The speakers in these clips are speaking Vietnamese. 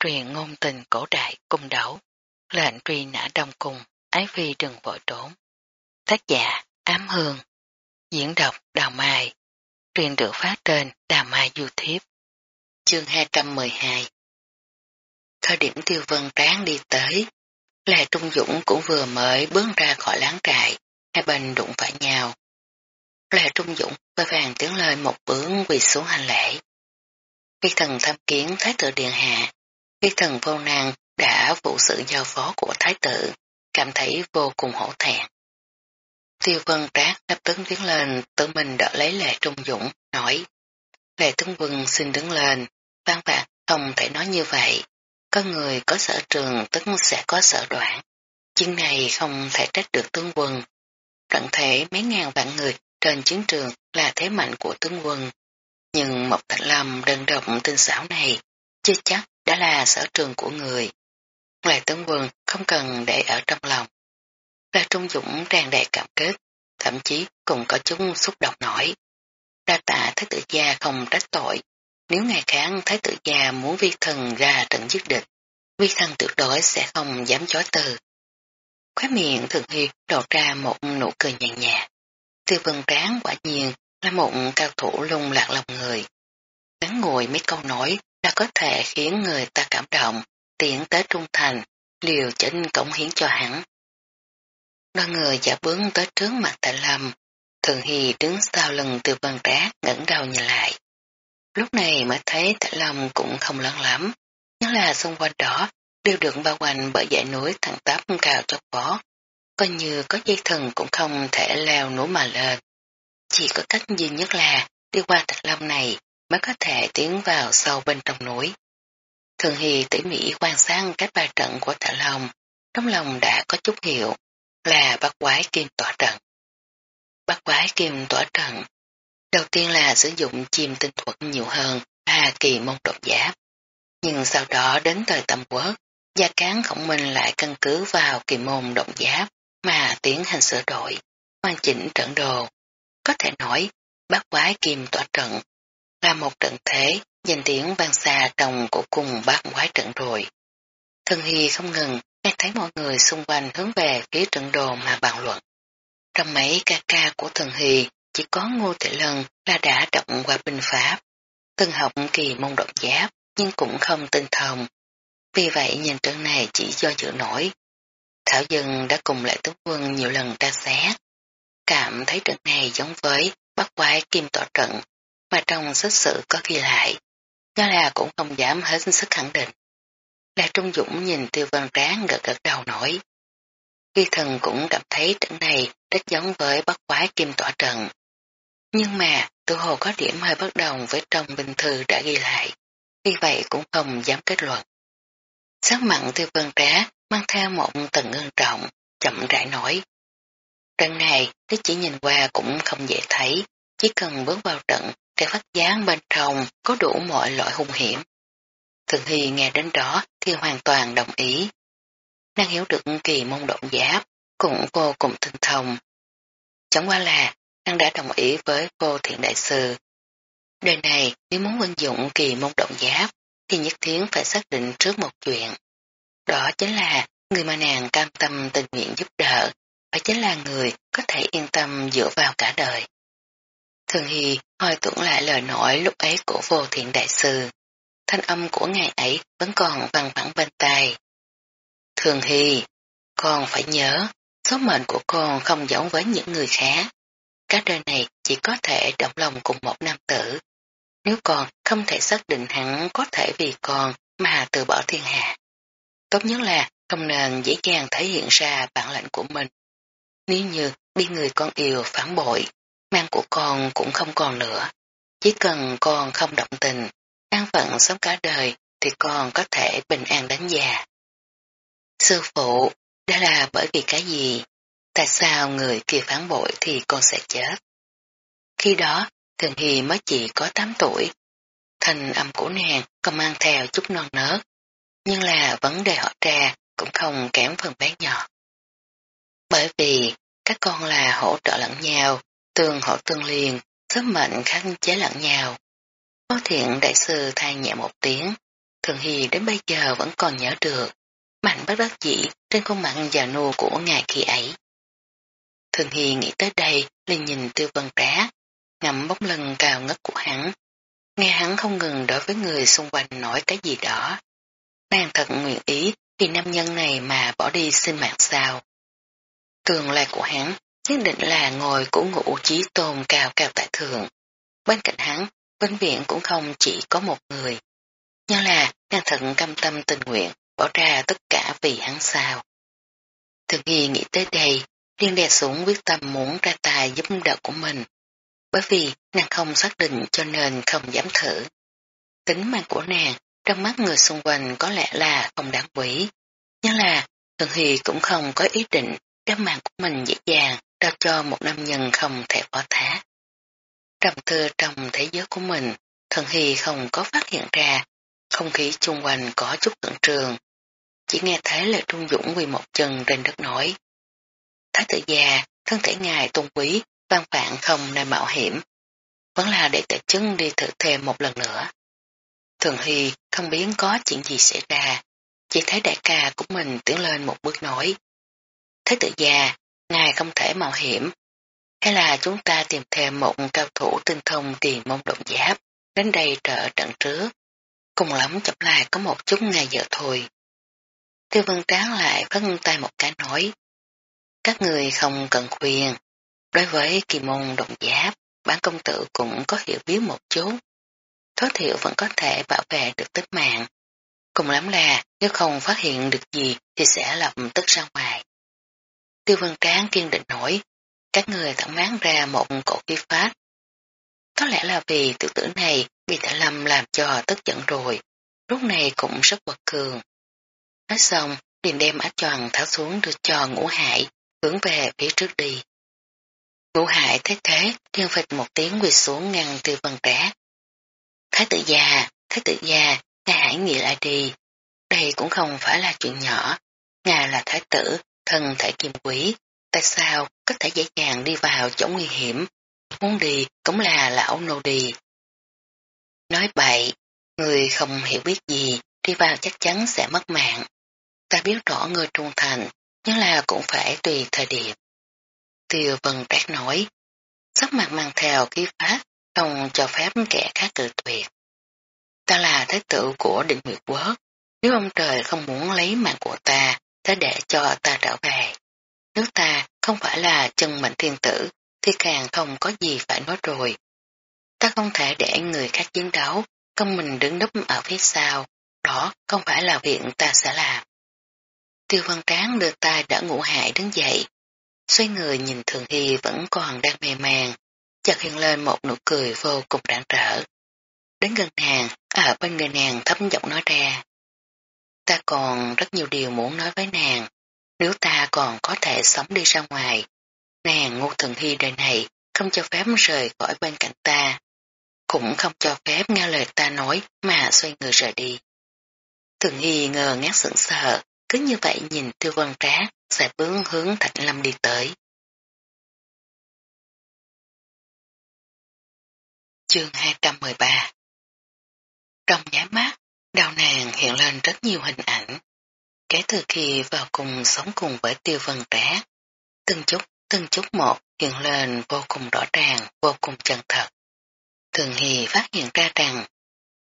truyền ngôn tình cổ đại cung đấu, lệnh truy nã đông cung, ái phi đừng vội trốn. Tác giả Ám Hương, diễn đọc Đào Mai, truyền được phát trên Đào Mai YouTube. Chương 212 Thời điểm tiêu vân tráng đi tới, là Trung Dũng cũng vừa mới bước ra khỏi láng trại, hai bên đụng phải nhau. Lệ Trung Dũng vội vàng tiếng lời một bước quỳ xuống hành lễ. Vi thần tham kiến Thái tử Điện Hạ, khi thần vô năng đã vụ sự giao phó của Thái tử, cảm thấy vô cùng hổ thẹn. Tiêu vân trác lập tức tiến lên tự mình đỡ lấy lệ trung dũng, nói Lệ tướng quân xin đứng lên, văn vạn không thể nói như vậy. Có người có sở trường tức sẽ có sở đoạn. Chuyện này không thể trách được tướng quân. Trận thể mấy ngàn vạn người trên chiến trường là thế mạnh của tướng quân. Nhưng một Thạch Lâm đơn độc tinh xảo này chưa chắc đã là sở trường của người. ngoài tướng quân không cần để ở trong lòng. là Trung Dũng tràn đầy cảm kết, thậm chí cùng có chúng xúc động nổi. Đa tạ Thái tử gia không trách tội. Nếu ngày kháng Thái tử gia muốn vi thần ra trận giết địch, vi thần tuyệt đối sẽ không dám chối từ. Khóe miệng thường hiệp đổ ra một nụ cười nhàn nhạt. Tiêu vân tráng quả nhiên là một cao thủ lung lạc lòng người. Ngắn ngồi mấy câu nói có thể khiến người ta cảm động, tiến tới trung thành, liều chỉnh cống hiến cho hắn. Đoàn người giả bướng tới trước mặt tại lâm, thường hy đứng sau lưng từ vân rác ngẩng đầu nhìn lại. Lúc này mới thấy tại lâm cũng không lớn lắm, nhưng là xung quanh đó đều được bao quanh bởi dãy núi thẳng tắp cao chót vó, coi như có dây thần cũng không thể leo núi mà lên. Chỉ có cách duy nhất là đi qua thạch lâm này mới có thể tiến vào sâu bên trong núi. Thường Hy tỉ mỉ quan sát cách ba trận của tạ lòng, trong lòng đã có chút hiểu là bắt quái kim tỏa trận. Bắt quái kim tỏa trận, đầu tiên là sử dụng chim tinh thuật nhiều hơn A kỳ môn đột giáp. Nhưng sau đó đến thời tâm quốc, gia cán khổng minh lại căn cứ vào kỳ môn động giáp mà tiến hành sửa đổi, hoàn chỉnh trận đồ. Có thể nói, bát quái kim tỏa trận là một trận thế nhìn tiếng vang xa trong của cùng bác quái trận rồi. Thần Hy không ngừng nghe thấy mọi người xung quanh hướng về phía trận đồ mà bàn luận. Trong mấy ca ca của Thần Hy chỉ có Ngô Thị Lân là đã động qua binh pháp, thân học kỳ môn động giáp nhưng cũng không tinh thông. Vì vậy nhìn trận này chỉ do dự nổi. Thảo Dân đã cùng lại tướng quân nhiều lần tra xét, cảm thấy trận này giống với bắt quái kim tỏ trận mà trong sách sử có ghi lại, nó là cũng không dám hết sức khẳng định. Là Trung Dũng nhìn tiêu văn tráng gật gật đầu nổi. Khi thần cũng cảm thấy trận này rất giống với bất quái kim tỏa trận. Nhưng mà tự hồ có điểm hơi bất đồng với trong bình thư đã ghi lại, vì vậy cũng không dám kết luận. Sắc mặn tiêu Văn trá mang theo một tầng ngân trọng, chậm rãi nổi. Trận này nếu chỉ nhìn qua cũng không dễ thấy, chỉ cần bước vào trận cái phát gián bên trong có đủ mọi loại hung hiểm. Thường Hy nghe đến đó thì hoàn toàn đồng ý. Nàng hiểu được kỳ môn động giáp, cũng vô cùng tinh thông. Chẳng qua là, nàng đã đồng ý với cô thiện đại sư. Đời này, nếu muốn vận dụng kỳ môn động giáp, thì nhất thiết phải xác định trước một chuyện. Đó chính là người mà nàng cam tâm tình nguyện giúp đỡ, phải chính là người có thể yên tâm dựa vào cả đời. Thường Hy hồi tưởng lại lời nói lúc ấy của vô thiện đại sư. Thanh âm của ngài ấy vẫn còn văng vẳng bên tai. Thường Hy, con phải nhớ, số mệnh của con không giống với những người khác. Các đời này chỉ có thể động lòng cùng một nam tử. Nếu con không thể xác định hắn có thể vì con mà từ bỏ thiên hạ. Tốt nhất là không nên dễ dàng thể hiện ra bản lệnh của mình. Nếu như bị người con yêu phản bội, mang của con cũng không còn nữa. Chỉ cần con không động tình, an phận sống cả đời thì con có thể bình an đến già. Sư phụ, đó là bởi vì cái gì? Tại sao người kia phản bội thì con sẽ chết? Khi đó, Thường Hy mới chỉ có 8 tuổi. Thành âm của nàng còn mang theo chút non nớt, nhưng là vấn đề họ ra cũng không kém phần bé nhỏ. Bởi vì các con là hỗ trợ lẫn nhau, tương hỗ tương liền, sớm mạnh khắc chế lẫn nhau. Có thiện đại sư thay nhẹ một tiếng, Thường hi đến bây giờ vẫn còn nhớ được, mạnh bất đắc dĩ trên khuôn mặt già nua của ngài khi ấy. Thường hi nghĩ tới đây, liền nhìn tiêu vân trá, ngậm bóng lưng cao ngất của hắn. Nghe hắn không ngừng đối với người xung quanh nói cái gì đó. Nàng thật nguyện ý vì nam nhân này mà bỏ đi sinh mạng sao. Tường lại của hắn, nhất định là ngồi của ngũ trí tôn cao cao tại thượng. Bên cạnh hắn, bệnh viện cũng không chỉ có một người. Nhưng là nàng thận cam tâm tình nguyện bỏ ra tất cả vì hắn sao. Thường nghi nghĩ tới đây, liên đè xuống quyết tâm muốn ra tài giúp đỡ của mình. Bởi vì nàng không xác định cho nên không dám thử. Tính mạng của nàng trong mắt người xung quanh có lẽ là không đáng quý. Nhưng là Thường Hy cũng không có ý định đem mạng của mình dễ dàng trao cho một nam nhân không thể phó thá. Trầm tư trong thế giới của mình, thần Hy không có phát hiện ra không khí chung quanh có chút tận trường. Chỉ nghe thấy lời trung dũng quỳ một chân trên đất nổi. Thái tử già, thân thể ngài tôn quý, văn phạn không nên mạo hiểm. Vẫn là để tự chứng đi thử thêm một lần nữa. Thường Hy không biết có chuyện gì xảy ra, chỉ thấy đại ca của mình tiến lên một bước nói. Thế tự già, ngài không thể mạo hiểm. Hay là chúng ta tìm thêm một cao thủ tinh thông tiền môn động giáp, đến đây trợ trận trước. Cùng lắm chậm lại có một chút ngày giờ thôi. Tiêu vân tráng lại phân tay một cái nói. Các người không cần khuyên. Đối với kỳ môn động giáp, bản công tử cũng có hiểu biết một chút. Thoát thiệu vẫn có thể bảo vệ được tính mạng. Cùng lắm là nếu không phát hiện được gì thì sẽ lập tức ra ngoài. Tiêu vân tráng kiên định nổi, các người thẳng máng ra một cổ phi pháp. Có lẽ là vì tiểu tử này bị tạ lâm làm cho tức giận rồi, lúc này cũng rất bật cường. Nói xong, liền đem áo tròn tháo xuống đưa cho ngũ hải, hướng về phía trước đi. Ngũ hải thấy thế, thiên phịch một tiếng quỳ xuống ngăn tiêu vân trá. Thái tử già, thái tử già, ngài hãy nghĩ lại đi. Đây cũng không phải là chuyện nhỏ. Ngài là thái tử, thân thể kim quý. Tại sao có thể dễ dàng đi vào chỗ nguy hiểm? Muốn đi cũng là lão nô đi. Nói bậy, người không hiểu biết gì, đi vào chắc chắn sẽ mất mạng. Ta biết rõ người trung thành, nhưng là cũng phải tùy thời điểm. Tiêu vân trác nói, sắc mặt mang theo khí phát, không cho phép kẻ khác cự tuyệt. Ta là thái tử của định nguyệt quốc, nếu ông trời không muốn lấy mạng của ta, ta để cho ta trở về. Nếu ta không phải là chân mệnh thiên tử, thì càng không có gì phải nói rồi. Ta không thể để người khác chiến đấu, công mình đứng núp ở phía sau, đó không phải là việc ta sẽ làm. Tiêu văn tráng đưa tay đã ngủ hại đứng dậy, xoay người nhìn Thường Hy vẫn còn đang mê màng, chợt hiện lên một nụ cười vô cùng đáng trở. Đến gần nàng, ở bên người nàng thấm giọng nói ra. Ta còn rất nhiều điều muốn nói với nàng, nếu ta còn có thể sống đi ra ngoài. Nàng ngô thường hy đời này không cho phép rời khỏi bên cạnh ta, cũng không cho phép nghe lời ta nói mà xoay người rời đi. Thường hy ngờ ngác sững sờ, cứ như vậy nhìn tiêu vân trá, sẽ bướng hướng Thạch Lâm đi tới. Chương 213 Trong nháy mắt, đào nàng hiện lên rất nhiều hình ảnh. Kể từ khi vào cùng sống cùng với tiêu vân trẻ, từng chút, từng chút một hiện lên vô cùng rõ ràng, vô cùng chân thật. Thường Hì phát hiện ra rằng,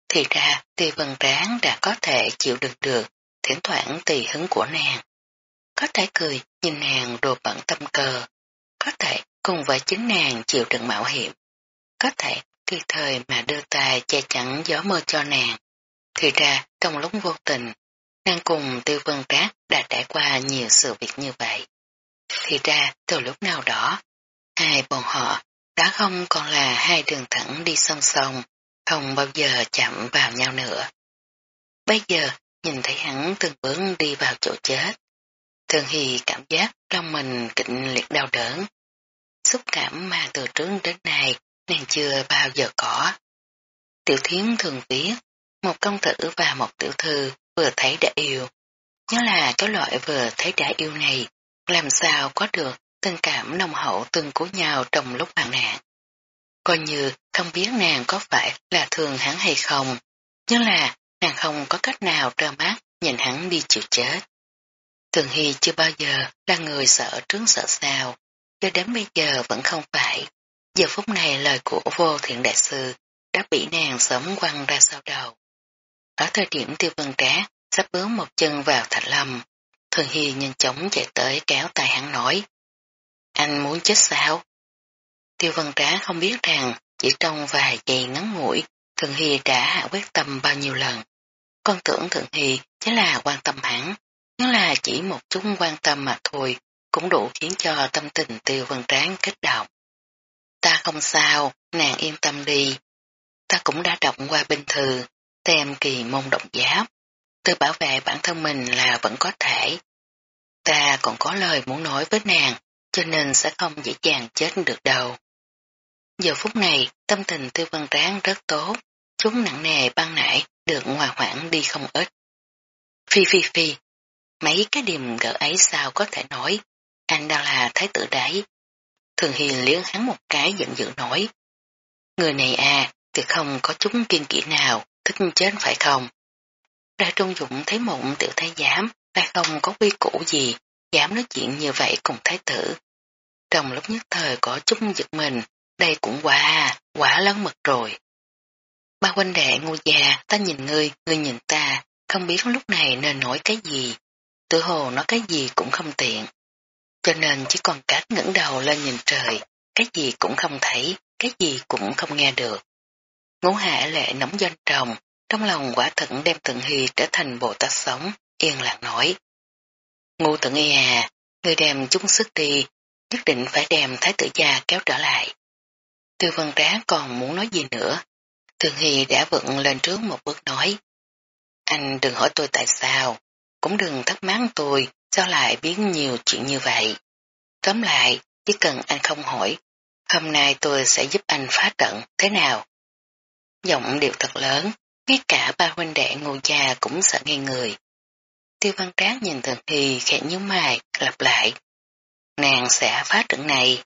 thì ra tiêu vân tráng đã có thể chịu đựng được thỉnh thoảng tùy hứng của nàng. Có thể cười nhìn nàng đồ bận tâm cơ, có thể cùng với chính nàng chịu đựng mạo hiểm, có thể tùy thời mà đưa tay che chắn gió mơ cho nàng. Thì ra trong lúc vô tình, nàng cùng tiêu vân trác đã trải qua nhiều sự việc như vậy. Thì ra từ lúc nào đó, hai bọn họ đã không còn là hai đường thẳng đi song song, không bao giờ chạm vào nhau nữa. Bây giờ nhìn thấy hắn từng bước đi vào chỗ chết. Thường Hy cảm giác trong mình kịch liệt đau đớn. Xúc cảm mà từ trước đến nay nàng chưa bao giờ có. Tiểu thiến thường viết, một công tử và một tiểu thư vừa thấy đã yêu. Nhớ là cái loại vừa thấy đã yêu này, làm sao có được tình cảm nồng hậu từng cứu nhau trong lúc hoạn nạn. Coi như không biết nàng có phải là thường hắn hay không, nhưng là nàng không có cách nào trơ mắt nhìn hắn đi chịu chết. Thường Hy chưa bao giờ là người sợ trướng sợ sao, cho đến bây giờ vẫn không phải. Giờ phút này lời của vô thiện đại sư đã bị nàng sớm quăng ra sau đầu. Ở thời điểm tiêu vân trá sắp bước một chân vào thạch lâm, Thường Hy nhanh chóng chạy tới kéo tay hắn nói. Anh muốn chết sao? Tiêu vân trá không biết rằng chỉ trong vài giây ngắn ngủi, Thường Hy đã hạ quyết tâm bao nhiêu lần. Con tưởng Thượng Hy chỉ là quan tâm hắn, nhưng là chỉ một chút quan tâm mà thôi, cũng đủ khiến cho tâm tình tiêu vân tráng kích động. Ta không sao, nàng yên tâm đi. Ta cũng đã đọc qua bình thư, tem kỳ môn động giáp. Tự bảo vệ bản thân mình là vẫn có thể. Ta còn có lời muốn nói với nàng, cho nên sẽ không dễ dàng chết được đâu. Giờ phút này, tâm tình tiêu vân ráng rất tốt, chúng nặng nề băng nãy được hòa hoãn đi không ít. Phi phi phi, mấy cái điểm gỡ ấy sao có thể nói, anh đang là thái tử đấy. Thường hiền liếng hắn một cái giận dữ nói. Người này à, thì không có chúng kiên kỹ nào, thích chết phải không? đại Trung Dũng thấy mộng tiểu thái giám, lại không có quy củ gì, dám nói chuyện như vậy cùng thái tử. Trong lúc nhất thời có chút giật mình, đây cũng quá, quá lớn mật rồi. Ba huynh đệ ngu già, ta nhìn ngươi, ngươi nhìn ta, không biết lúc này nên nói cái gì. Tự hồ nói cái gì cũng không tiện. Cho nên chỉ còn cách ngẩng đầu lên nhìn trời, cái gì cũng không thấy, cái gì cũng không nghe được. Ngũ hạ lệ nóng danh trồng, trong lòng quả thận đem Tận Hy trở thành Bồ Tát sống, yên lặng nói. Ngô Tận Y à, người đem chúng sức đi, nhất định phải đem Thái tử gia kéo trở lại. Tư Văn trá còn muốn nói gì nữa, Thường Hy đã vựng lên trước một bước nói. Anh đừng hỏi tôi tại sao, cũng đừng thắc mắc tôi sao lại biến nhiều chuyện như vậy. Tóm lại, chỉ cần anh không hỏi, hôm nay tôi sẽ giúp anh phá trận thế nào. Giọng điệu thật lớn, ngay cả ba huynh đệ ngô già cũng sợ nghe người. Tiêu văn trác nhìn Thường thì khẽ nhíu mày, lặp lại. Nàng sẽ phá trận này.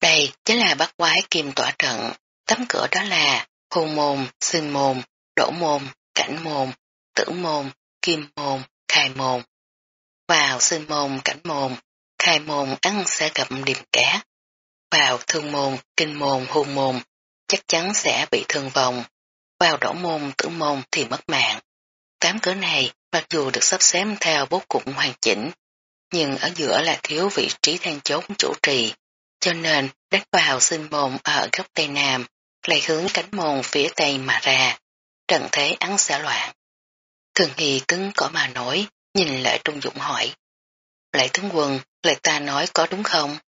Đây chính là bắt quái kim tỏa trận, Tấm cửa đó là hồ môn, sinh môn, đổ môn, cảnh môn, tử môn, kim môn, khai môn. Vào sinh môn, cảnh môn, khai môn ăn sẽ gặp điểm cá. Vào thương môn, kinh môn, hôn môn, chắc chắn sẽ bị thương vong. Vào đổ môn, tử môn thì mất mạng. Tám cửa này, mặc dù được sắp xếp theo bố cục hoàn chỉnh, nhưng ở giữa là thiếu vị trí then chốt chủ trì, cho nên đánh vào sinh môn ở góc Tây Nam lại hướng cánh môn phía tây mà ra, trận thế án xả loạn. Thường Hy cứng cỏ mà nói nhìn lại Trung Dũng hỏi. Lại tướng quân, lại ta nói có đúng không?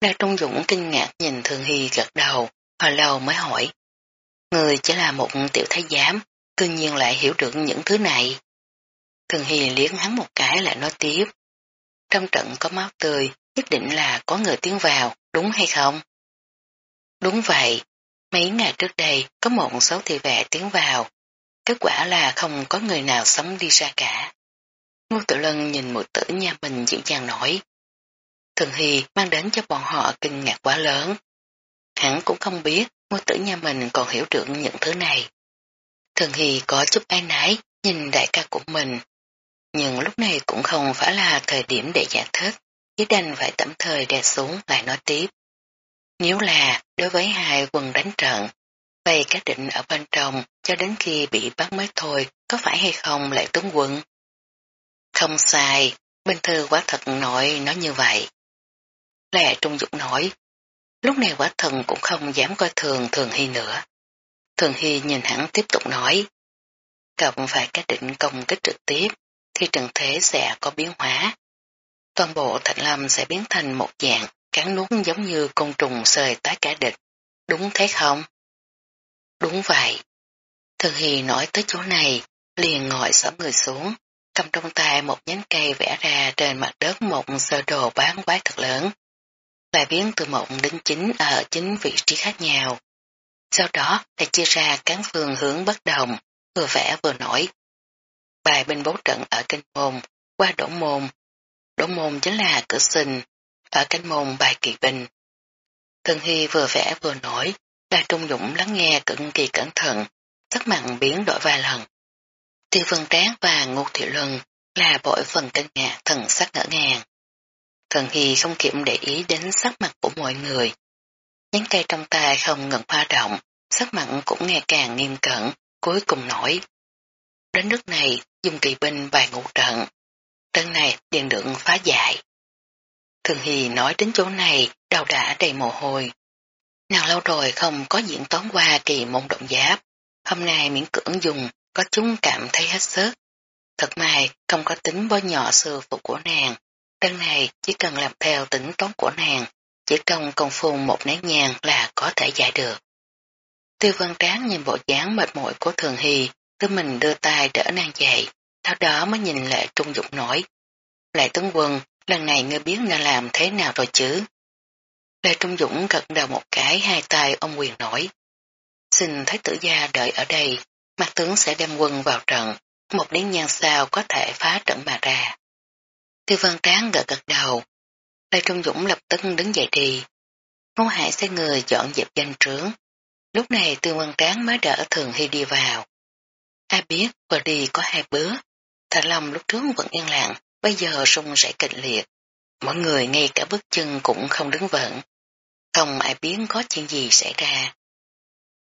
đa Trung Dũng kinh ngạc nhìn Thường Hy gật đầu, hồi lâu mới hỏi. Người chỉ là một tiểu thái giám, tự nhiên lại hiểu được những thứ này. Thường Hy liếng hắn một cái lại nói tiếp. Trong trận có máu tươi, nhất định là có người tiến vào, đúng hay không? Đúng vậy, Mấy ngày trước đây có một số thị vệ tiến vào, kết quả là không có người nào sống đi ra cả. Ngô Tự Lân nhìn một tử nhà mình dịu dàng nổi. Thường Hy mang đến cho bọn họ kinh ngạc quá lớn. Hắn cũng không biết ngô tử nhà mình còn hiểu được những thứ này. Thường Hy có chút ai nái nhìn đại ca của mình, nhưng lúc này cũng không phải là thời điểm để giải thích, chỉ đành phải tạm thời đè xuống lại nói tiếp. Nếu là đối với hai quân đánh trận, vậy các định ở bên trong cho đến khi bị bắt mới thôi, có phải hay không lại tướng quân? Không sai, bên thư quá thật nội nói như vậy. Lệ Trung Dũng nói, lúc này quả thần cũng không dám coi thường Thường Hy nữa. Thường Hy nhìn hắn tiếp tục nói, cộng phải các định công kích trực tiếp, thì trần thế sẽ có biến hóa. Toàn bộ Thạch Lâm sẽ biến thành một dạng cắn nuốt giống như côn trùng sơi tái cả địch. Đúng thế không? Đúng vậy. Thường Hy nói tới chỗ này, liền ngồi sẫm người xuống, cầm trong tay một nhánh cây vẽ ra trên mặt đất một sơ đồ bán quái thật lớn. Lại biến từ một đến chính ở chính vị trí khác nhau. Sau đó lại chia ra cán phương hướng bất đồng, vừa vẽ vừa nổi. Bài bên bố trận ở kinh môn, qua đổ môn. Đổ môn chính là cửa sinh, ở cánh môn bài kỳ binh. Thường Hy vừa vẽ vừa nổi, là Trung Dũng lắng nghe cực kỳ cẩn thận, sắc mặn biến đổi vài lần. Tiêu Vân Tráng và Ngô Thị Luân là bội phần kinh ngạc thần sắc ngỡ ngàng. Thần Hy không kiểm để ý đến sắc mặt của mọi người. Nhánh cây trong tay không ngừng hoa động, sắc mặt cũng ngày càng nghiêm cẩn, cuối cùng nổi. Đến nước này, dùng kỳ binh vài ngũ trận. Trận này điện được phá giải. Thường Hy nói đến chỗ này, đầu đã đầy mồ hôi. Nàng lâu rồi không có diễn toán qua kỳ môn động giáp. Hôm nay miễn cưỡng dùng, có chúng cảm thấy hết sức. Thật may không có tính bó nhỏ sư phụ của nàng. Đơn này chỉ cần làm theo tính toán của nàng, chỉ trong công phu một nén nhàng là có thể giải được. Tiêu vân tráng nhìn bộ dáng mệt mỏi của Thường Hy, tự mình đưa tay đỡ nàng dậy, sau đó mới nhìn lệ trung dục nổi. Lệ tướng quân, lần này ngươi biết nên làm thế nào rồi chứ? Lê Trung Dũng gật đầu một cái hai tay ông quyền nổi. Xin Thái tử gia đợi ở đây, mặt tướng sẽ đem quân vào trận, một đến nhang sao có thể phá trận mà ra. Tiêu văn tráng gật gật đầu. Lê Trung Dũng lập tức đứng dậy đi. Ngô Hải xe người dọn dẹp danh trướng. Lúc này Tiêu văn tráng mới đỡ Thường Hy đi vào. Ai biết vừa đi có hai bữa. Thả lòng lúc trước vẫn yên lặng, bây giờ sung rẩy kịch liệt. Mọi người ngay cả bước chân cũng không đứng vững. Không ai biết có chuyện gì xảy ra.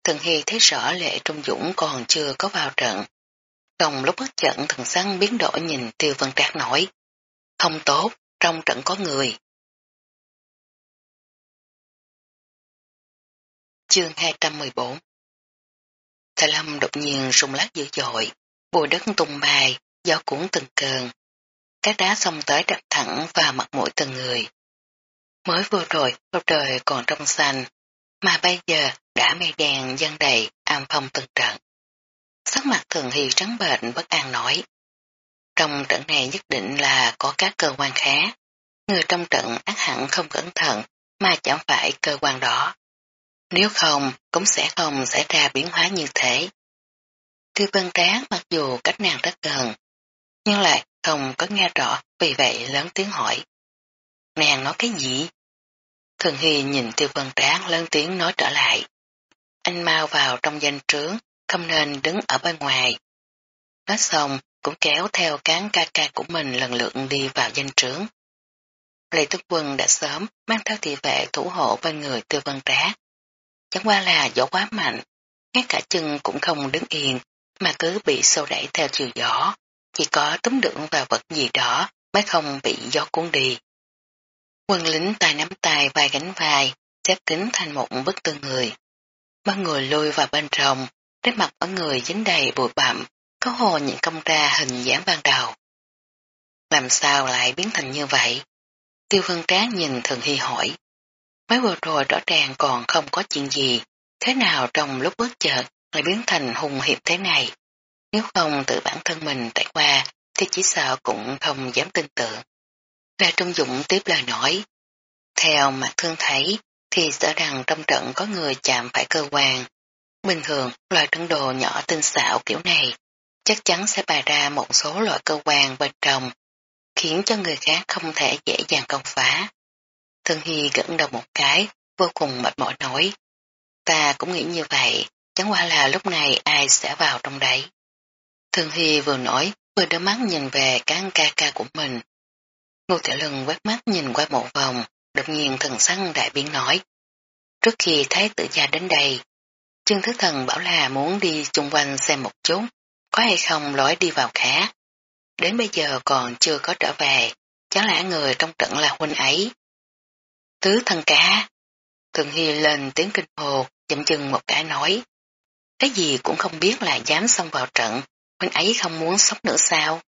Thường Hy thấy rõ lệ Trung Dũng còn chưa có vào trận. Trong lúc bất trận thần săn biến đổi nhìn Tiêu Vân Trác nói. Không tốt, trong trận có người. Chương 214 Thầy Lâm đột nhiên rung lắc dữ dội, bùi đất tung bài, gió cuốn từng cơn. Các đá xông tới đập thẳng vào mặt mũi từng người. Mới vừa rồi, bầu trời còn trong xanh, mà bây giờ đã mây đen dân đầy, am phong từng trận. Sắc mặt thường hy trắng bệnh bất an nói. Trong trận này nhất định là có các cơ quan khác. Người trong trận ác hẳn không cẩn thận mà chẳng phải cơ quan đó. Nếu không, cũng sẽ không xảy ra biến hóa như thế. Tiêu vân tráng mặc dù cách nàng rất gần, nhưng lại không có nghe rõ, vì vậy lớn tiếng hỏi. Nàng nói cái gì? Thường Hy nhìn tiêu vân tráng lớn tiếng nói trở lại. Anh mau vào trong danh trướng, không nên đứng ở bên ngoài. Nói xong, cũng kéo theo cán ca ca của mình lần lượt đi vào danh trướng. Lê Tức Quân đã sớm mang theo thị vệ thủ hộ bên người tư vân trác. Chẳng qua là gió quá mạnh, ngay cả chân cũng không đứng yên, mà cứ bị sâu đẩy theo chiều gió, chỉ có túm được vào vật gì đó mới không bị gió cuốn đi. Quân lính tay nắm tay vai gánh vai, xếp kính thành một bức tương người. Ba người lôi vào bên trong, trên mặt ở người dính đầy bụi bặm, có hồ nhìn công ra hình dáng ban đầu. Làm sao lại biến thành như vậy? Tiêu vân tráng nhìn thường hy hỏi. Mới vừa rồi rõ ràng còn không có chuyện gì, thế nào trong lúc bất chợt lại biến thành hung hiệp thế này? Nếu không tự bản thân mình trải qua thì chỉ sợ cũng không dám tin tưởng. Ra Trung Dũng tiếp lời nói. Theo mặt thương thấy thì sợ rằng trong trận có người chạm phải cơ quan. Bình thường loại trận đồ nhỏ tinh xảo kiểu này chắc chắn sẽ bày ra một số loại cơ quan bên trong khiến cho người khác không thể dễ dàng công phá. Thương Hy gẫn đầu một cái, vô cùng mệt mỏi nói. Ta cũng nghĩ như vậy, chẳng qua là lúc này ai sẽ vào trong đấy. Thương Hy vừa nói, vừa đưa mắt nhìn về cán ca ca của mình. Ngô Tiểu Lân quét mắt nhìn qua một vòng, đột nhiên thần săn đại biến nói. Trước khi Thái Tử gia đến đây, Trương Thứ Thần bảo là muốn đi chung quanh xem một chút, có hay không lối đi vào khác. Đến bây giờ còn chưa có trở về, chẳng lẽ người trong trận là huynh ấy. Tứ thần cá. Thường Hy lên tiếng kinh hồ, chậm chừng một cái nói. Cái gì cũng không biết là dám xông vào trận, huynh ấy không muốn sống nữa sao?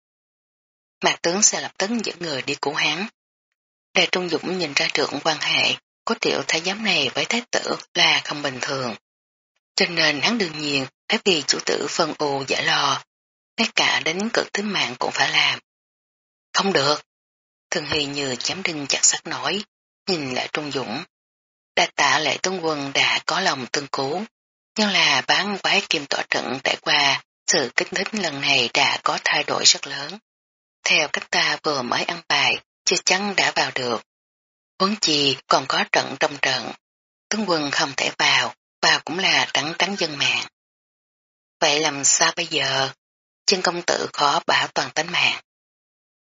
Mạc tướng sẽ lập tức dẫn người đi cứu hắn. Đại Trung Dũng nhìn ra được quan hệ của tiểu thái giám này với thái tử là không bình thường. Cho nên hắn đương nhiên phải vì chủ tử phân ù giả lo, ngay cả đến cực tính mạng cũng phải làm. Không được. Thường Hy như chém đinh chặt sắt nói, nhìn lại Trung Dũng. Đa tạ lệ tướng quân đã có lòng tương cứu, nhưng là bán quái kim tỏa trận trải qua, sự kích thích lần này đã có thay đổi rất lớn. Theo cách ta vừa mới ăn bài, chưa chắn đã vào được. Huống chi còn có trận trong trận. Tướng quân không thể vào, vào cũng là trắng trắng dân mạng. Vậy làm sao bây giờ? Chân công tử khó bảo toàn tính mạng.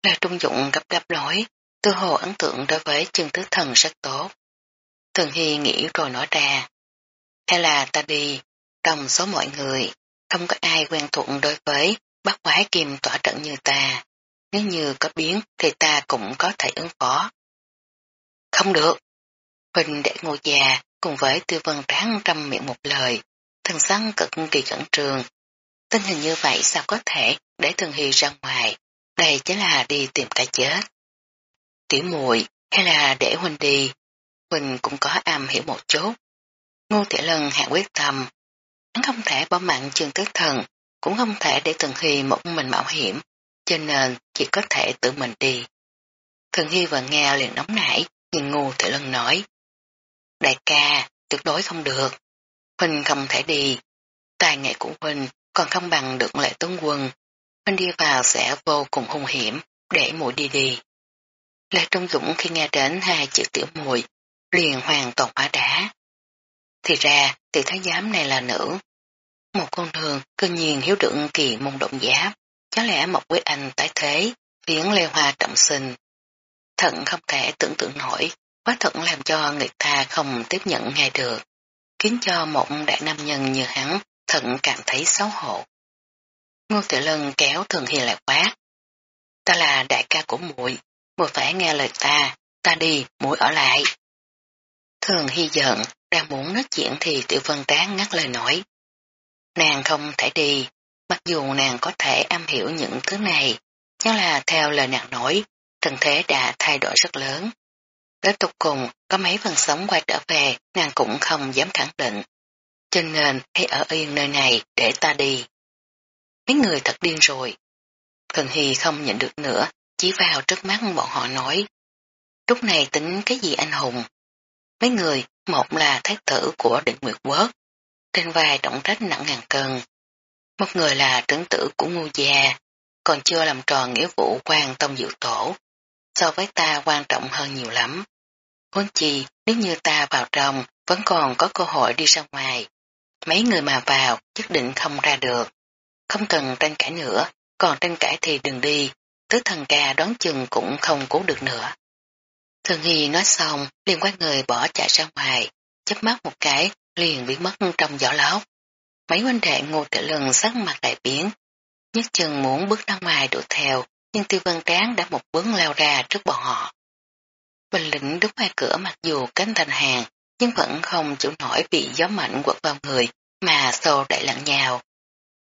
Là trung dụng gấp gấp nói, tư hồ ấn tượng đối với chân tứ thần rất tốt. Thường Hy nghĩ rồi nói ra. Hay là ta đi, trong số mọi người, không có ai quen thuộc đối với bác quái kim tỏa trận như ta. Nếu như có biến thì ta cũng có thể ứng phó. Không được. Huỳnh để ngồi già cùng với tư vân tráng trăm miệng một lời, thần săn cực kỳ khẩn trường. Tình hình như vậy sao có thể để thường hy ra ngoài, đây chính là đi tìm cái chết. Tiểu muội hay là để huynh đi, huynh cũng có am hiểu một chút. Ngô Thị Lân hạ quyết tâm, hắn không thể bỏ mạng trường tứ thần, cũng không thể để Thường Hy một mình mạo hiểm, cho nên chỉ có thể tự mình đi. Thường Hy vừa nghe liền nóng nảy, nhìn Ngô Thị Lân nói. Đại ca, tuyệt đối không được. Huynh không thể đi. Tài nghệ của Huynh còn không bằng được lệ tướng quân. Huynh đi vào sẽ vô cùng hung hiểm, để mũi đi đi. Lệ Trung Dũng khi nghe đến hai chữ tiểu mùi, liền hoàn toàn hóa đá. Thì ra, tiểu thái giám này là nữ. Một con thường cơ nhiên hiếu đựng kỳ môn động giáp, có lẽ một quý anh tái thế, viếng lê hoa trọng sinh. Thận không thể tưởng tượng nổi, quá thận làm cho người ta không tiếp nhận ngay được, khiến cho một đại nam nhân như hắn thận cảm thấy xấu hổ. Ngô Tiểu Lân kéo Thường Hy lại quát. Ta là đại ca của muội, muội phải nghe lời ta, ta đi, muội ở lại. Thường Hy giận, đang muốn nói chuyện thì Tiểu Vân tán ngắt lời nói. Nàng không thể đi, mặc dù nàng có thể am hiểu những thứ này, nhưng là theo lời nàng nói, trần thế đã thay đổi rất lớn. Đến tục cùng, có mấy phần sống quay trở về, nàng cũng không dám khẳng định. Cho nên, hãy ở yên nơi này để ta đi. Mấy người thật điên rồi. Thần Hy không nhận được nữa, chỉ vào trước mắt bọn họ nói. Lúc này tính cái gì anh hùng? Mấy người, một là thái tử của định nguyệt quốc, trên vai trọng trách nặng ngàn cân. Một người là trưởng tử của ngu gia, còn chưa làm tròn nghĩa vụ quan tông diệu tổ. So với ta quan trọng hơn nhiều lắm. Huống chi, nếu như ta vào trong, vẫn còn có cơ hội đi ra ngoài. Mấy người mà vào, nhất định không ra được. Không cần tranh cãi nữa, còn tranh cãi thì đừng đi, tứ thần ca đón chừng cũng không cứu được nữa. Thường Hy nói xong, liền quay người bỏ chạy ra ngoài, chớp mắt một cái, liền biến mất trong giỏ lóc. Mấy huynh đệ ngô trở lưng sắc mặt đại biến, nhất chừng muốn bước ra ngoài đuổi theo, nhưng tiêu vân tráng đã một bước lao ra trước bọn họ. Bình lĩnh đứng ngoài cửa mặc dù cánh thành hàng, nhưng vẫn không chịu nổi bị gió mạnh quật vào người, mà xô đẩy lặng nhào.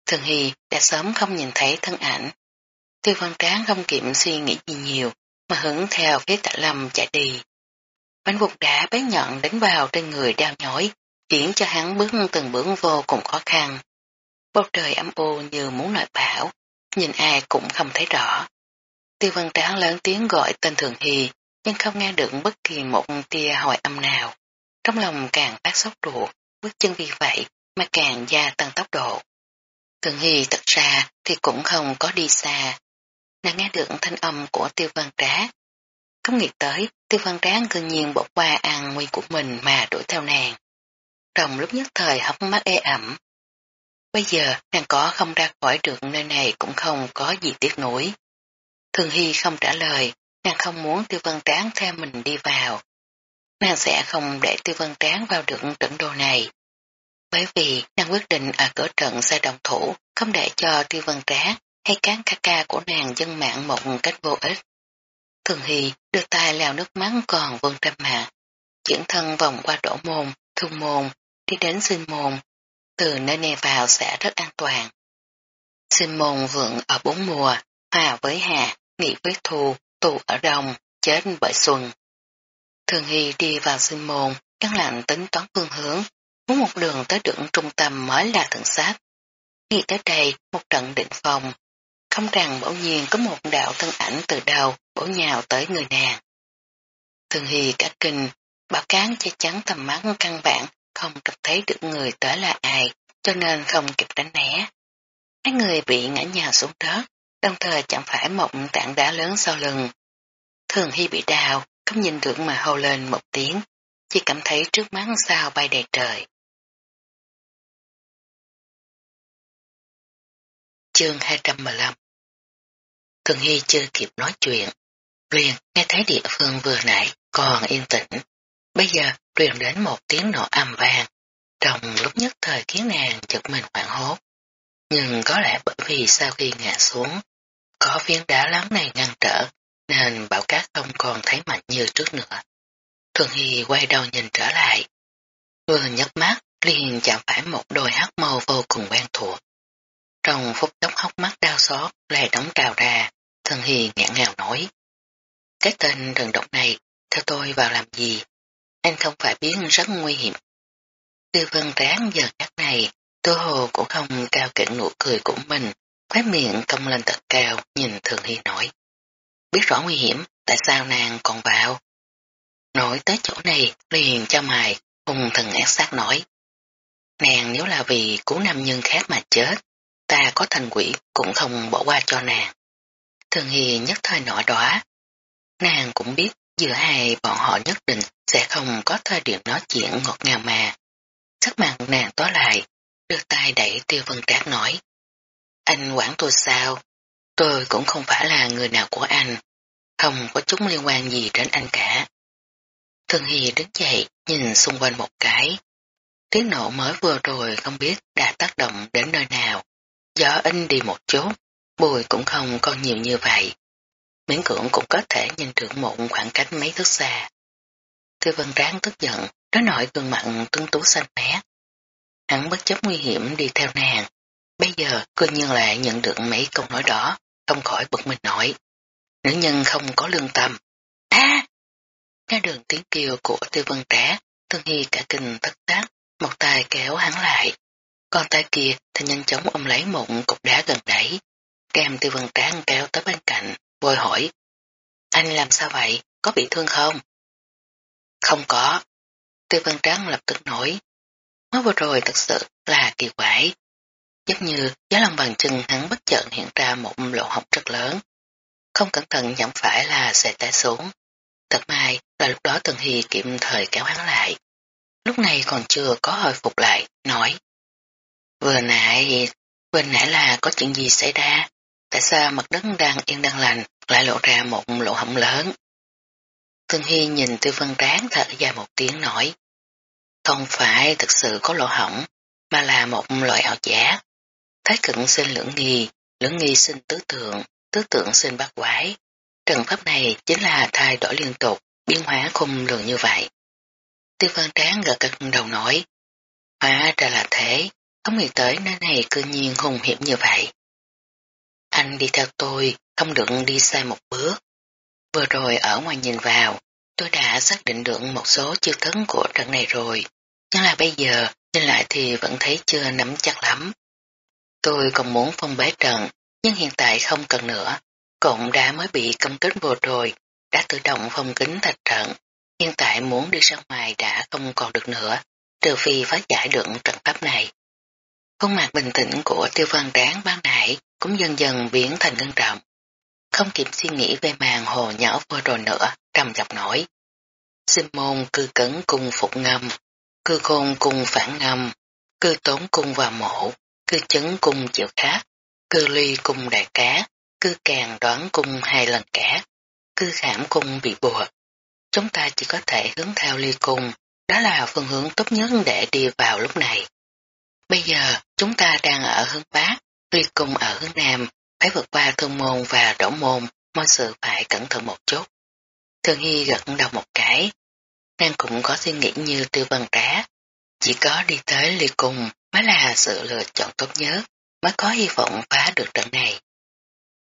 Thường Hy đã sớm không nhìn thấy thân ảnh. Tiêu văn tráng không kiểm suy nghĩ gì nhiều, mà hướng theo phía tạ lâm chạy đi. Bánh vụt đá bé nhọn đánh vào trên người đau nhói, khiến cho hắn bước từng bước vô cùng khó khăn. Bầu trời âm u như muốn nội bão, nhìn ai cũng không thấy rõ. Tiêu văn tráng lớn tiếng gọi tên Thường Hy, nhưng không nghe được bất kỳ một tia hỏi âm nào. Trong lòng càng phát sốc ruột, bước chân vì vậy mà càng gia tăng tốc độ. Thường Hy thật ra thì cũng không có đi xa. Nàng nghe được thanh âm của tiêu văn trá. Không nghĩ tới, tiêu văn trá cư nhiên bỏ qua an nguy của mình mà đuổi theo nàng. Trong lúc nhất thời hấp mắt ê ẩm. Bây giờ nàng có không ra khỏi được nơi này cũng không có gì tiếc nuối. Thường Hy không trả lời, nàng không muốn tiêu vân tán theo mình đi vào. Nàng sẽ không để tiêu vân tán vào được trận đồ này. Bởi vì nàng quyết định ở cửa trận sẽ đồng thủ, không để cho tiêu vân tán hay cán ca ca của nàng dân mạng một cách vô ích. Thường Hy đưa tay leo nước mắt còn vương trăm mạng, chuyển thân vòng qua đổ môn, thu môn, đi đến sinh môn, từ nơi này vào sẽ rất an toàn. Sinh môn vượng ở bốn mùa, hòa với hạ, nghỉ với thu, tù ở đồng chết bởi xuân. Thường Hy đi vào sinh môn, căng lạnh tính toán phương hướng, muốn một đường tới đường trung tâm mới là thượng sát. Nghĩ tới đây, một trận định phòng, không rằng bỗng nhiên có một đạo thân ảnh từ đầu bổ nhào tới người nàng. Thường Hy cả kinh, bảo cán che chắn tầm mắt căn bản không trông thấy được người tới là ai, cho nên không kịp đánh né. Hai người bị ngã nhào xuống đất, đồng thời chẳng phải một tảng đá lớn sau lưng. Thường Hy bị đào, không nhìn được mà hô lên một tiếng, chỉ cảm thấy trước mắt sao bay đầy trời. Chương 215 Thường Hy chưa kịp nói chuyện, liền nghe thấy địa phương vừa nãy còn yên tĩnh. Bây giờ truyền đến một tiếng nổ âm vang, trong lúc nhất thời khiến nàng giật mình hoảng hốt. Nhưng có lẽ bởi vì sau khi ngã xuống, có viên đá lớn này ngăn trở, nên bảo cát không còn thấy mạnh như trước nữa. Thường Hy quay đầu nhìn trở lại. Vừa nhấc mắt, liền chạm phải một đôi hắc màu vô cùng quen thuộc. Trong phút chốc hốc mắt đau xót, lại đóng trào ra, Thường Hy ngẹn ngào nói. Cái tên rừng độc này, theo tôi vào làm gì? Anh không phải biết rất nguy hiểm. Tư vân ráng giờ khắc này, tư hồ cũng không cao kiện nụ cười của mình, khóe miệng cong lên thật cao, nhìn Thường Hy nói. Biết rõ nguy hiểm, tại sao nàng còn vào? Nói tới chỗ này, liền cho mày, hùng thần ác sát nói. Nàng nếu là vì cứu nam nhân khác mà chết, ta có thành quỷ cũng không bỏ qua cho nàng. Thường Hy nhất thời nọ đó. Nàng cũng biết giữa hai bọn họ nhất định sẽ không có thời điểm nói chuyện ngọt ngào mà. Sắc mặt nàng tối lại, đưa tay đẩy tiêu vân trác nói. Anh quản tôi sao? Tôi cũng không phải là người nào của anh, không có chút liên quan gì đến anh cả. Thường Hy đứng dậy, nhìn xung quanh một cái. Tiếng nổ mới vừa rồi không biết đã tác động đến nơi nào. Gió in đi một chút, bùi cũng không còn nhiều như vậy. Miễn cưỡng cũng có thể nhìn được một khoảng cách mấy thước xa. Thư vân ráng tức giận, nói nổi gương mặn tuân tú xanh mét. Hắn bất chấp nguy hiểm đi theo nàng. Bây giờ cô nhiên lại nhận được mấy câu nói đó, không khỏi bực mình nổi. Nữ nhân không có lương tâm. À! Nghe đường tiếng kêu của tiêu vân trẻ, Thương Hy cả kinh thất tác, một tay kéo hắn lại. Còn tay kia thì nhanh chóng ôm lấy một cục đá gần đẩy. Kèm tiêu vân tráng kéo tới bên cạnh, vội hỏi. Anh làm sao vậy? Có bị thương không? Không có. Tiêu vân tráng lập tức nổi. Mới vừa rồi thật sự là kỳ quái. Chắc như giá lòng bàn chân hắn bất chợt hiện ra một lỗ hổng rất lớn. Không cẩn thận chẳng phải là sẽ té xuống. Thật may là lúc đó Tần Hy kịp thời kéo hắn lại. Lúc này còn chưa có hồi phục lại, nói. Vừa nãy, vừa nãy là có chuyện gì xảy ra? Tại sao mặt đất đang yên đang lành lại lộ ra một lỗ hổng lớn? Tần Hy nhìn tư Vân ráng thở dài một tiếng nói. Không phải thực sự có lỗ hổng, mà là một loại ảo giả. Thái cận sinh lưỡng nghi, lưỡng nghi sinh tứ tượng, tứ tượng sinh bát quái. Trần pháp này chính là thay đổi liên tục, biến hóa không lường như vậy. Tiêu văn tráng gật gật đầu nói, hóa ra là thế, không nghĩ tới nơi này cư nhiên hùng hiểm như vậy. Anh đi theo tôi, không được đi sai một bước. Vừa rồi ở ngoài nhìn vào, tôi đã xác định được một số chiêu thức của trận này rồi, nhưng là bây giờ nhìn lại thì vẫn thấy chưa nắm chắc lắm. Tôi còn muốn phong bế trận, nhưng hiện tại không cần nữa. Cộng đã mới bị công kích vừa rồi, đã tự động phong kính thạch trận. Hiện tại muốn đi ra ngoài đã không còn được nữa, trừ phi phá giải được trận pháp này. Khuôn mặt bình tĩnh của tiêu văn đáng ban nãy cũng dần dần biến thành ngân trọng. Không kịp suy nghĩ về màn hồ nhỏ vừa rồi nữa, trầm dọc nổi. Sinh môn cư cấn cùng phục ngâm, cư khôn cùng phản ngâm, cư tốn cung và mộ, cư chấn cung chịu khác, cư ly cung đại cá, cư càng đoán cung hai lần cả, cư khảm cung bị buộc. Chúng ta chỉ có thể hướng theo ly cung, đó là phương hướng tốt nhất để đi vào lúc này. Bây giờ chúng ta đang ở hướng Bắc, ly cung ở hướng Nam, phải vượt qua thương môn và đổ môn, mọi sự phải cẩn thận một chút. Thường Hy gật đầu một cái, nàng cũng có suy nghĩ như tư vân trá, chỉ có đi tới ly cung mới là sự lựa chọn tốt nhất, mới có hy vọng phá được trận này.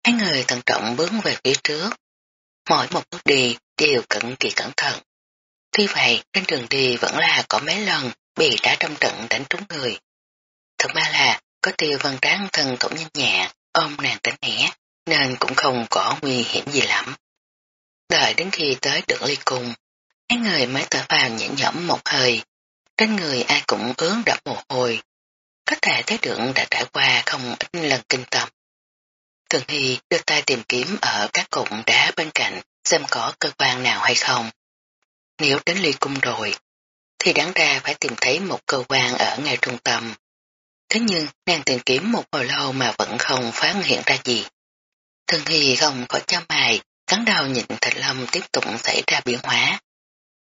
Hai người thận trọng bước về phía trước. Mỗi một bước đi đều cẩn kỳ cẩn thận. Tuy vậy, trên đường đi vẫn là có mấy lần bị đá trong trận đánh trúng người. Thật ra là có tiêu văn tráng thân cũng nhanh nhẹ, ôm nàng tỉnh hẻ, nên cũng không có nguy hiểm gì lắm. Đợi đến khi tới được ly cùng, hai người mới thở vào nhẹ nhõm một hơi. Trên người ai cũng ướn đẫm mồ hôi. Có thể thấy được đã trải qua không ít lần kinh tâm. Thường Hy đưa tay tìm kiếm ở các cụm đá bên cạnh xem có cơ quan nào hay không. Nếu đến ly cung rồi, thì đáng ra phải tìm thấy một cơ quan ở ngay trung tâm. Thế nhưng nàng tìm kiếm một hồi lâu mà vẫn không phát hiện ra gì. Thường Hy không có cho mày, cắn đầu nhìn Thạch Lâm tiếp tục xảy ra biến hóa.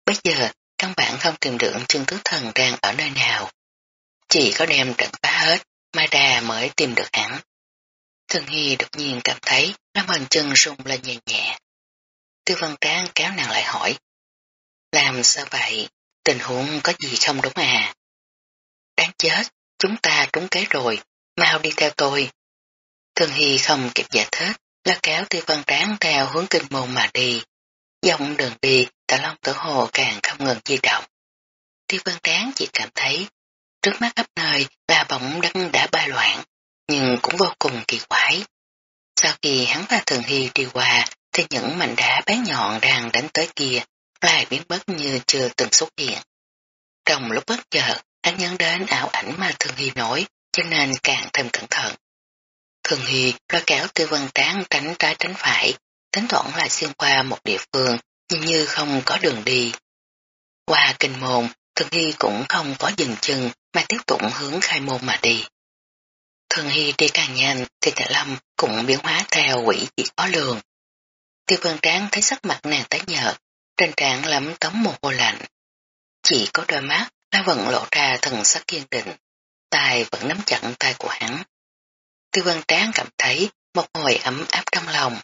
Bây giờ, căn bản không tìm được chân tướng thần đang ở nơi nào. Chỉ có đem trận phá hết, Mai Đà mới tìm được hắn. Thường Hy đột nhiên cảm thấy năm bàn chân rung lên nhẹ nhẹ. Tiêu văn tráng kéo nàng lại hỏi. Làm sao vậy? Tình huống có gì không đúng à? Đáng chết, chúng ta trúng kế rồi, mau đi theo tôi. Thường Hy không kịp giải thích, là kéo tiêu văn tráng theo hướng kinh môn mà đi. Dòng đường đi, tà long tử hồ càng không ngừng di động. Tiêu văn tán chỉ cảm thấy trước mắt khắp nơi là bóng đất đã bay loạn, nhưng cũng vô cùng kỳ quái. Sau khi hắn và Thường Hy đi qua, thì những mảnh đá bán nhọn đang đánh tới kia lại biến mất như chưa từng xuất hiện. Trong lúc bất chợt, hắn nhấn đến ảo ảnh mà Thường Hy nói, cho nên càng thêm cẩn thận. Thường Hy lo kéo tiêu vân Tán tránh trái tránh phải, tính thoảng lại xuyên qua một địa phương, nhưng như không có đường đi. Qua kinh môn, Thường Hy cũng không có dừng chân mà tiếp tục hướng khai môn mà đi. Thường Hy đi càng nhanh thì Tạ Lâm cũng biến hóa theo quỷ chỉ có lường. Tiêu vân tráng thấy sắc mặt nàng tái nhợt, trên trán lắm tấm mồ hôi lạnh. Chỉ có đôi mắt là vẫn lộ ra thần sắc kiên định, tay vẫn nắm chặt tay của hắn. Tiêu vân tráng cảm thấy một hồi ấm áp trong lòng.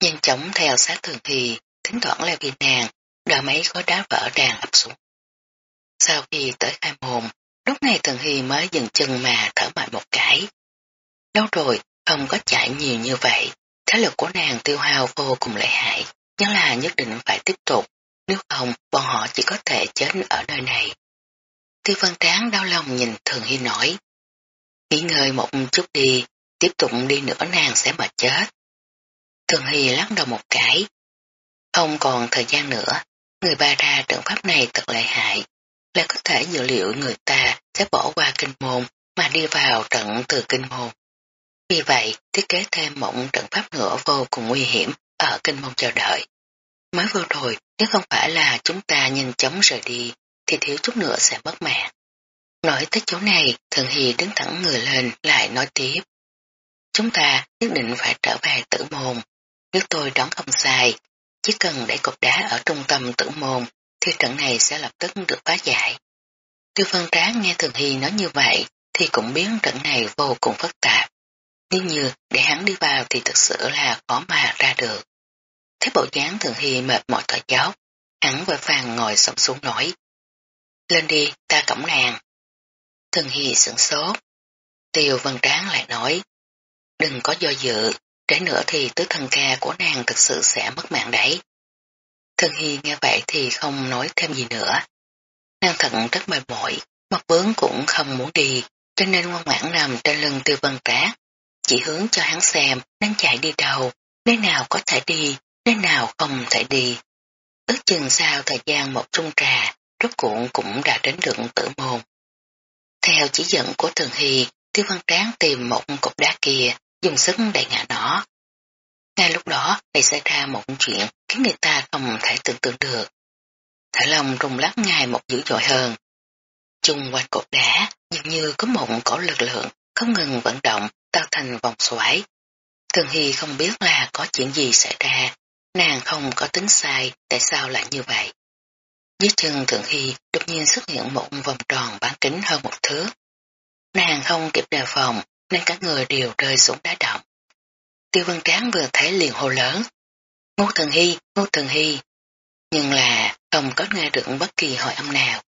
Nhanh chóng theo sát thường thì, thỉnh thoảng leo vì nàng, đợi mấy khối đá vỡ đàn ập xuống. Sau khi tới khai mồm, lúc này thường hy mới dừng chân mà thở mạnh một cái. Lâu rồi, không có chạy nhiều như vậy, thế lực của nàng tiêu hao vô cùng lợi hại, nhưng là nhất định phải tiếp tục, nếu không bọn họ chỉ có thể chết ở nơi này. Tiêu văn tráng đau lòng nhìn thường hy nói, nghỉ ngơi một chút đi, tiếp tục đi nữa nàng sẽ mà chết. Thường hy lắc đầu một cái, không còn thời gian nữa, người ba ra trận pháp này thật lợi hại, là có thể dự liệu người ta sẽ bỏ qua kinh môn mà đi vào trận từ kinh môn. Vì vậy, thiết kế thêm một trận pháp nữa vô cùng nguy hiểm ở kinh môn chờ đợi. Mới vừa rồi, nếu không phải là chúng ta nhanh chóng rời đi, thì thiếu chút nữa sẽ mất mạng. Nói tới chỗ này, Thường Hy đứng thẳng người lên lại nói tiếp. Chúng ta nhất định phải trở về tử môn. Nếu tôi đoán không sai, chỉ cần để cục đá ở trung tâm tử môn thì trận này sẽ lập tức được phá giải. Tiêu văn tráng nghe Thường Hy nói như vậy thì cũng biết trận này vô cùng phức tạp. Nếu như để hắn đi vào thì thực sự là khó mà ra được. Thấy bộ dáng Thường Hy mệt mỏi thở dốc, hắn vội vàng ngồi sổng xuống nói Lên đi, ta cổng nàng. Thường Hy sửng sốt. Tiêu văn Tráng lại nói, đừng có do dự, trễ nữa thì tứ thần ca của nàng thực sự sẽ mất mạng đấy. Thường Hy nghe vậy thì không nói thêm gì nữa. Nàng thận rất mệt mỏi, mặt bướng cũng không muốn đi, cho nên ngoan ngoãn nằm trên lưng tiêu vân trác, chỉ hướng cho hắn xem nên chạy đi đâu, nơi nào có thể đi, nơi nào không thể đi. Ước chừng sau thời gian một chung trà, rốt cuộn cũng đã đến được tử môn. Theo chỉ dẫn của Thường Hy, Tiêu Văn Tráng tìm một cục đá kia, dùng sức đẩy ngã nó, ngay lúc đó lại xảy ra một chuyện khiến người ta không thể tưởng tượng được. Thả lòng rung lắc ngài một dữ dội hơn. Trung quanh cột đá dường như có một cổ lực lượng không ngừng vận động tạo thành vòng xoáy. Thường Hy không biết là có chuyện gì xảy ra, nàng không có tính sai tại sao lại như vậy. Dưới chân Thượng Hy đột nhiên xuất hiện một vòng tròn bán kính hơn một thước. Nàng không kịp đề phòng nên cả người đều rơi xuống đá động. Tiêu Vân Tráng vừa thấy liền hô lớn. Ngô Thần Hy, Ngô Thần Hy. Nhưng là không có nghe được bất kỳ hồi âm nào.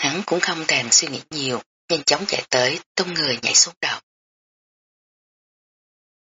Hắn cũng không thèm suy nghĩ nhiều, nhanh chóng chạy tới, tung người nhảy xuống đầu.